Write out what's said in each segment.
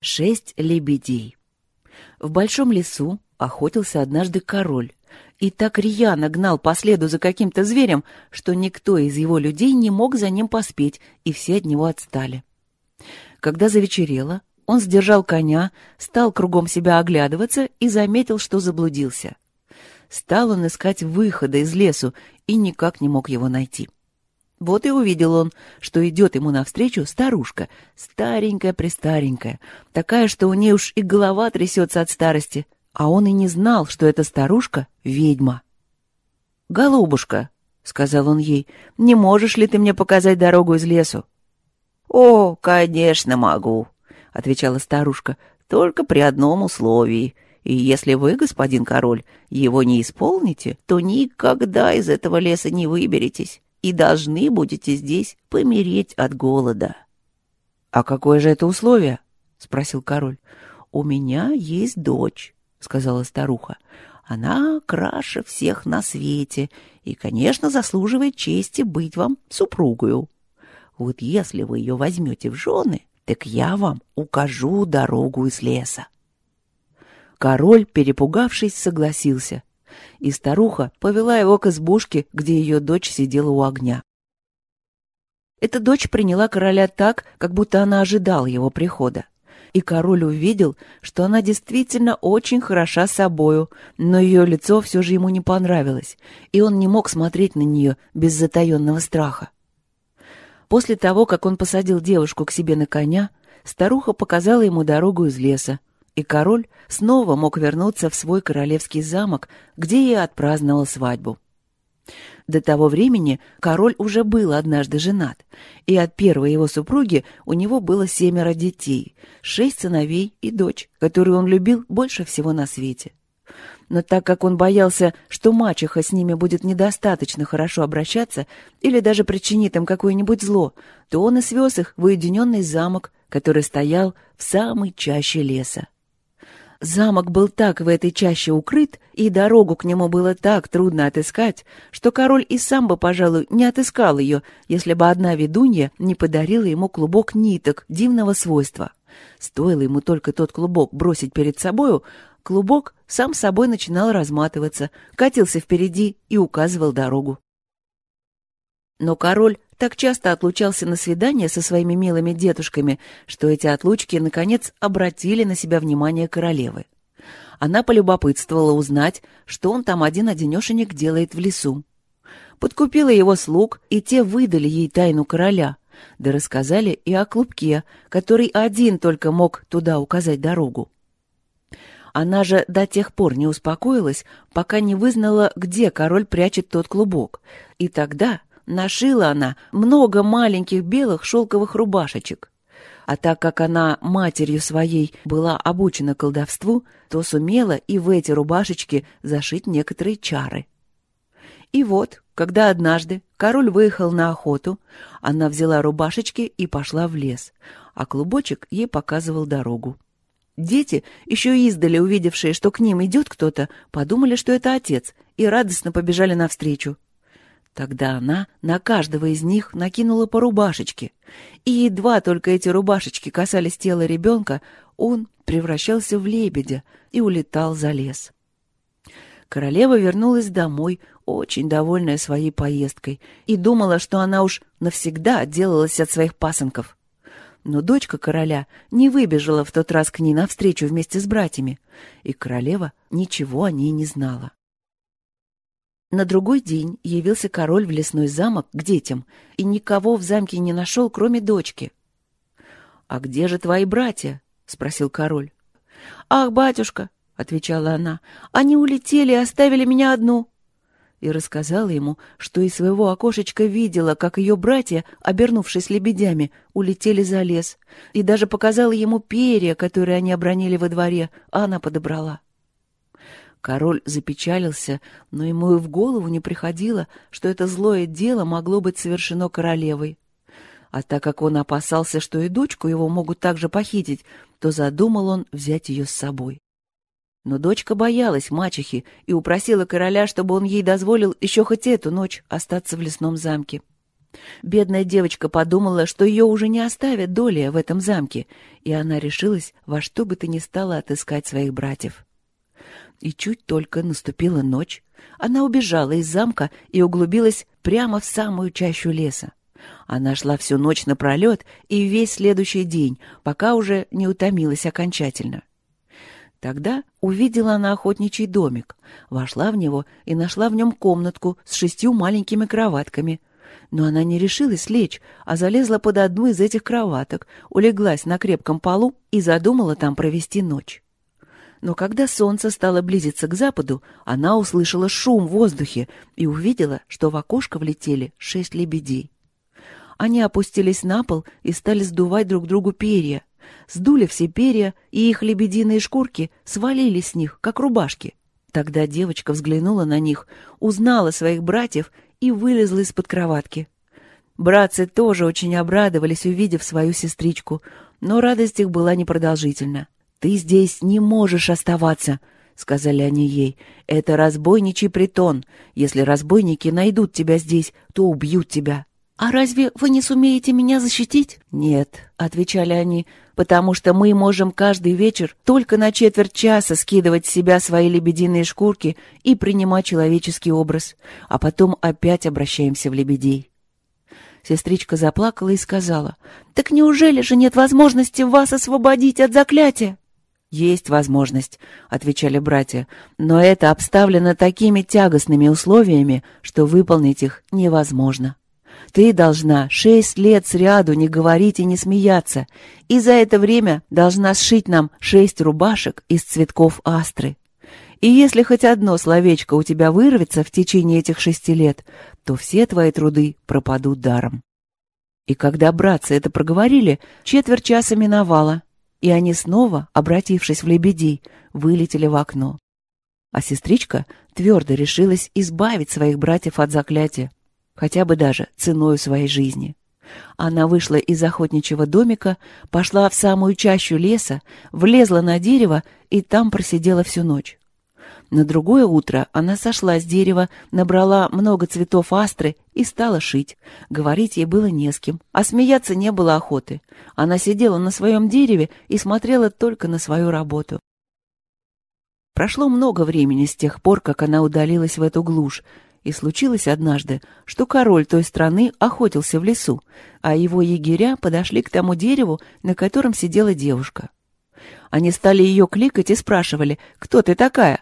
Шесть лебедей. В большом лесу охотился однажды король и так рьяно гнал по следу за каким-то зверем, что никто из его людей не мог за ним поспеть, и все от него отстали. Когда завечерело, он сдержал коня, стал кругом себя оглядываться и заметил, что заблудился. Стал он искать выхода из лесу и никак не мог его найти. Вот и увидел он, что идет ему навстречу старушка, старенькая-престаренькая, такая, что у ней уж и голова трясется от старости, а он и не знал, что эта старушка — ведьма. «Голубушка», — сказал он ей, — «не можешь ли ты мне показать дорогу из лесу?» «О, конечно могу», — отвечала старушка, — «только при одном условии. И если вы, господин король, его не исполните, то никогда из этого леса не выберетесь и должны будете здесь помереть от голода». «А какое же это условие?» — спросил король. «У меня есть дочь», — сказала старуха. «Она краше всех на свете и, конечно, заслуживает чести быть вам супругою. Вот если вы ее возьмете в жены, так я вам укажу дорогу из леса». Король, перепугавшись, согласился, и старуха повела его к избушке, где ее дочь сидела у огня. Эта дочь приняла короля так, как будто она ожидала его прихода. И король увидел, что она действительно очень хороша собою, но ее лицо все же ему не понравилось, и он не мог смотреть на нее без затаенного страха. После того, как он посадил девушку к себе на коня, старуха показала ему дорогу из леса, и король снова мог вернуться в свой королевский замок, где и отпраздновал свадьбу. До того времени король уже был однажды женат, и от первой его супруги у него было семеро детей, шесть сыновей и дочь, которую он любил больше всего на свете. Но так как он боялся, что мачеха с ними будет недостаточно хорошо обращаться или даже причинит им какое-нибудь зло, то он и свез их в уединенный замок, который стоял в самой чаще леса. Замок был так в этой чаще укрыт, и дорогу к нему было так трудно отыскать, что король и сам бы, пожалуй, не отыскал ее, если бы одна ведунья не подарила ему клубок ниток дивного свойства. Стоило ему только тот клубок бросить перед собою, клубок сам собой начинал разматываться, катился впереди и указывал дорогу. Но король так часто отлучался на свидания со своими милыми дедушками, что эти отлучки, наконец, обратили на себя внимание королевы. Она полюбопытствовала узнать, что он там один-одинешенек делает в лесу. Подкупила его слуг, и те выдали ей тайну короля, да рассказали и о клубке, который один только мог туда указать дорогу. Она же до тех пор не успокоилась, пока не вызнала, где король прячет тот клубок, и тогда Нашила она много маленьких белых шелковых рубашечек. А так как она матерью своей была обучена колдовству, то сумела и в эти рубашечки зашить некоторые чары. И вот, когда однажды король выехал на охоту, она взяла рубашечки и пошла в лес, а клубочек ей показывал дорогу. Дети, еще издали увидевшие, что к ним идет кто-то, подумали, что это отец, и радостно побежали навстречу. Тогда она на каждого из них накинула по рубашечке, и едва только эти рубашечки касались тела ребенка, он превращался в лебедя и улетал за лес. Королева вернулась домой, очень довольная своей поездкой, и думала, что она уж навсегда отделалась от своих пасынков. Но дочка короля не выбежала в тот раз к ней навстречу вместе с братьями, и королева ничего о ней не знала. На другой день явился король в лесной замок к детям и никого в замке не нашел, кроме дочки. — А где же твои братья? — спросил король. — Ах, батюшка, — отвечала она, — они улетели и оставили меня одну. И рассказала ему, что из своего окошечка видела, как ее братья, обернувшись лебедями, улетели за лес, и даже показала ему перья, которые они обронили во дворе, а она подобрала. — Король запечалился, но ему и в голову не приходило, что это злое дело могло быть совершено королевой. А так как он опасался, что и дочку его могут также похитить, то задумал он взять ее с собой. Но дочка боялась мачехи и упросила короля, чтобы он ей дозволил еще хоть эту ночь остаться в лесном замке. Бедная девочка подумала, что ее уже не оставят доли в этом замке, и она решилась во что бы то ни стало отыскать своих братьев. И чуть только наступила ночь, она убежала из замка и углубилась прямо в самую чащу леса. Она шла всю ночь напролет и весь следующий день, пока уже не утомилась окончательно. Тогда увидела она охотничий домик, вошла в него и нашла в нем комнатку с шестью маленькими кроватками. Но она не решилась лечь, а залезла под одну из этих кроваток, улеглась на крепком полу и задумала там провести ночь. Но когда солнце стало близиться к западу, она услышала шум в воздухе и увидела, что в окошко влетели шесть лебедей. Они опустились на пол и стали сдувать друг другу перья. Сдули все перья, и их лебединые шкурки свалились с них, как рубашки. Тогда девочка взглянула на них, узнала своих братьев и вылезла из-под кроватки. Братцы тоже очень обрадовались, увидев свою сестричку, но радость их была непродолжительна. «Ты здесь не можешь оставаться», — сказали они ей. «Это разбойничий притон. Если разбойники найдут тебя здесь, то убьют тебя». «А разве вы не сумеете меня защитить?» «Нет», — отвечали они, «потому что мы можем каждый вечер только на четверть часа скидывать с себя свои лебединые шкурки и принимать человеческий образ, а потом опять обращаемся в лебедей». Сестричка заплакала и сказала, «Так неужели же нет возможности вас освободить от заклятия?» «Есть возможность», — отвечали братья, «но это обставлено такими тягостными условиями, что выполнить их невозможно». Ты должна шесть лет сряду не говорить и не смеяться, и за это время должна сшить нам шесть рубашек из цветков астры. И если хоть одно словечко у тебя вырвется в течение этих шести лет, то все твои труды пропадут даром. И когда братцы это проговорили, четверть часа миновала, и они снова, обратившись в лебедей, вылетели в окно. А сестричка твердо решилась избавить своих братьев от заклятия, хотя бы даже ценой своей жизни. Она вышла из охотничьего домика, пошла в самую чащу леса, влезла на дерево и там просидела всю ночь. На другое утро она сошла с дерева, набрала много цветов астры и стала шить. Говорить ей было не с кем, а смеяться не было охоты. Она сидела на своем дереве и смотрела только на свою работу. Прошло много времени с тех пор, как она удалилась в эту глушь, и случилось однажды, что король той страны охотился в лесу, а его егеря подошли к тому дереву, на котором сидела девушка. Они стали ее кликать и спрашивали, кто ты такая?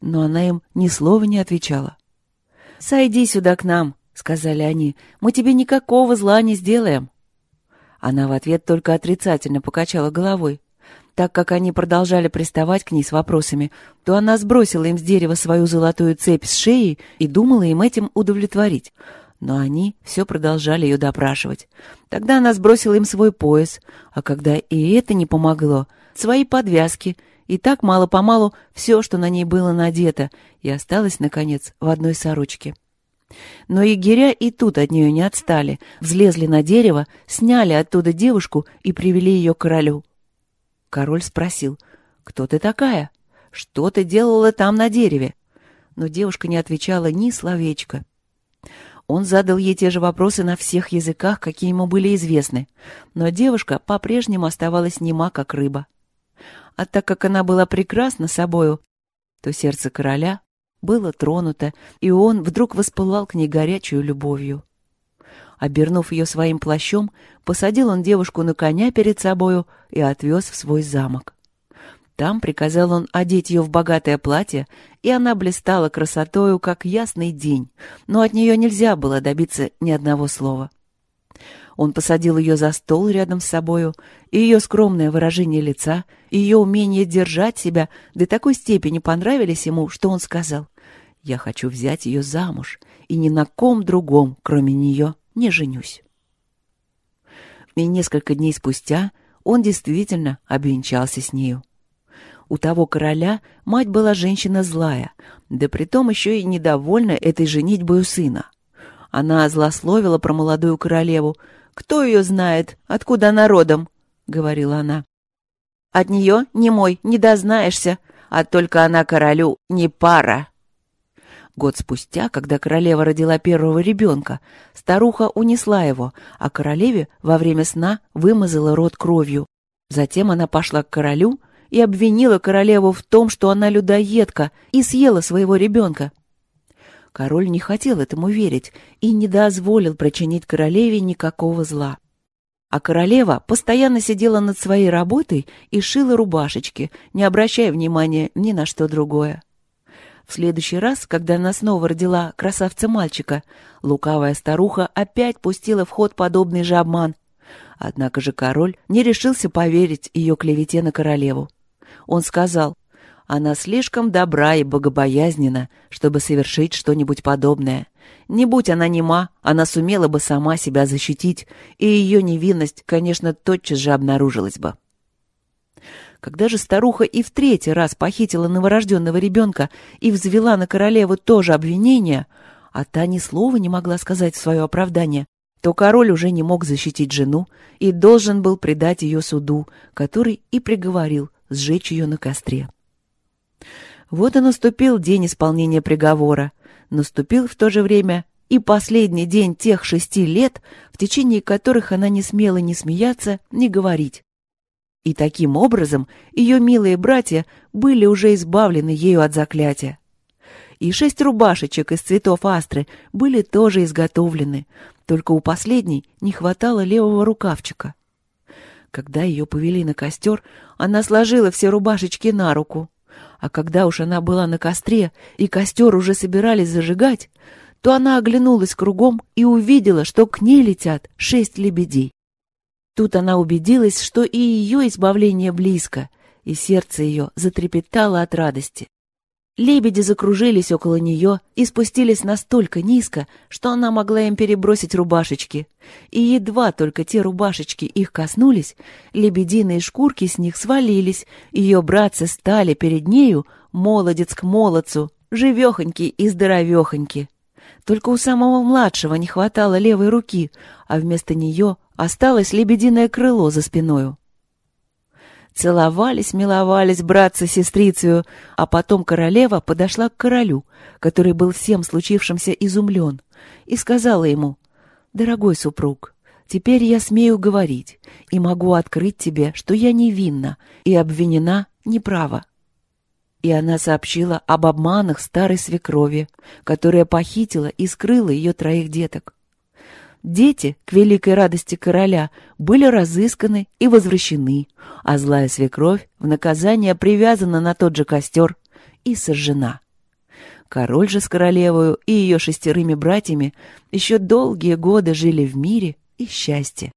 Но она им ни слова не отвечала. «Сойди сюда к нам», — сказали они, — «мы тебе никакого зла не сделаем». Она в ответ только отрицательно покачала головой. Так как они продолжали приставать к ней с вопросами, то она сбросила им с дерева свою золотую цепь с шеи и думала им этим удовлетворить. Но они все продолжали ее допрашивать. Тогда она сбросила им свой пояс, а когда и это не помогло, свои подвязки, и так мало-помалу все, что на ней было надето, и осталось, наконец, в одной сорочке. Но егеря и тут от нее не отстали, взлезли на дерево, сняли оттуда девушку и привели ее к королю. Король спросил, «Кто ты такая? Что ты делала там на дереве?» Но девушка не отвечала ни словечка. Он задал ей те же вопросы на всех языках, какие ему были известны, но девушка по-прежнему оставалась нема, как рыба. А так как она была прекрасна собою, то сердце короля было тронуто, и он вдруг воспылал к ней горячую любовью. Обернув ее своим плащом, посадил он девушку на коня перед собою и отвез в свой замок. Там приказал он одеть ее в богатое платье, и она блистала красотою, как ясный день, но от нее нельзя было добиться ни одного слова. Он посадил ее за стол рядом с собою, и ее скромное выражение лица, и ее умение держать себя до такой степени понравились ему, что он сказал, «Я хочу взять ее замуж, и ни на ком другом, кроме нее, не женюсь. И несколько дней спустя он действительно обвенчался с нею. У того короля мать была женщина злая, да притом еще и недовольна этой женитьбой у сына. Она злословила про молодую королеву. «Кто ее знает? Откуда она родом?» — говорила она. «От нее, не мой, не дознаешься, а только она королю не пара». Год спустя, когда королева родила первого ребенка, старуха унесла его, а королеве во время сна вымазала рот кровью. Затем она пошла к королю и обвинила королеву в том, что она людоедка и съела своего ребенка. Король не хотел этому верить и не дозволил причинить королеве никакого зла. А королева постоянно сидела над своей работой и шила рубашечки, не обращая внимания ни на что другое. В следующий раз, когда она снова родила красавца-мальчика, лукавая старуха опять пустила в ход подобный же обман. Однако же король не решился поверить ее клевете на королеву. Он сказал, она слишком добра и богобоязнена, чтобы совершить что-нибудь подобное. Не будь она нема, она сумела бы сама себя защитить, и ее невинность, конечно, тотчас же обнаружилась бы. Когда же старуха и в третий раз похитила новорожденного ребенка и взвела на королеву тоже обвинение, а та ни слова не могла сказать в свое оправдание, то король уже не мог защитить жену и должен был предать ее суду, который и приговорил сжечь ее на костре. Вот и наступил день исполнения приговора. Наступил в то же время и последний день тех шести лет, в течение которых она не смела ни смеяться, ни говорить. И таким образом ее милые братья были уже избавлены ею от заклятия. И шесть рубашечек из цветов астры были тоже изготовлены, только у последней не хватало левого рукавчика. Когда ее повели на костер, она сложила все рубашечки на руку. А когда уж она была на костре, и костер уже собирались зажигать, то она оглянулась кругом и увидела, что к ней летят шесть лебедей. Тут она убедилась, что и ее избавление близко, и сердце ее затрепетало от радости. Лебеди закружились около нее и спустились настолько низко, что она могла им перебросить рубашечки. И едва только те рубашечки их коснулись, лебединые шкурки с них свалились, ее братцы стали перед нею, молодец к молодцу, живехоньки и здоровехоньки. Только у самого младшего не хватало левой руки, а вместо нее осталось лебединое крыло за спиною. Целовались, миловались братцы сестрицею, а потом королева подошла к королю, который был всем случившимся изумлен, и сказала ему, «Дорогой супруг, теперь я смею говорить и могу открыть тебе, что я невинна и обвинена неправо». И она сообщила об обманах старой свекрови, которая похитила и скрыла ее троих деток. Дети, к великой радости короля, были разысканы и возвращены, а злая свекровь в наказание привязана на тот же костер и сожжена. Король же с королевою и ее шестерыми братьями еще долгие годы жили в мире и счастье.